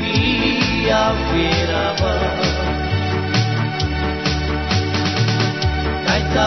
vivía miraba. Gaita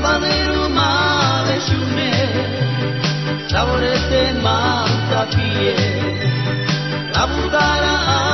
Habanero Madeshune, sabores de malta piel, la budara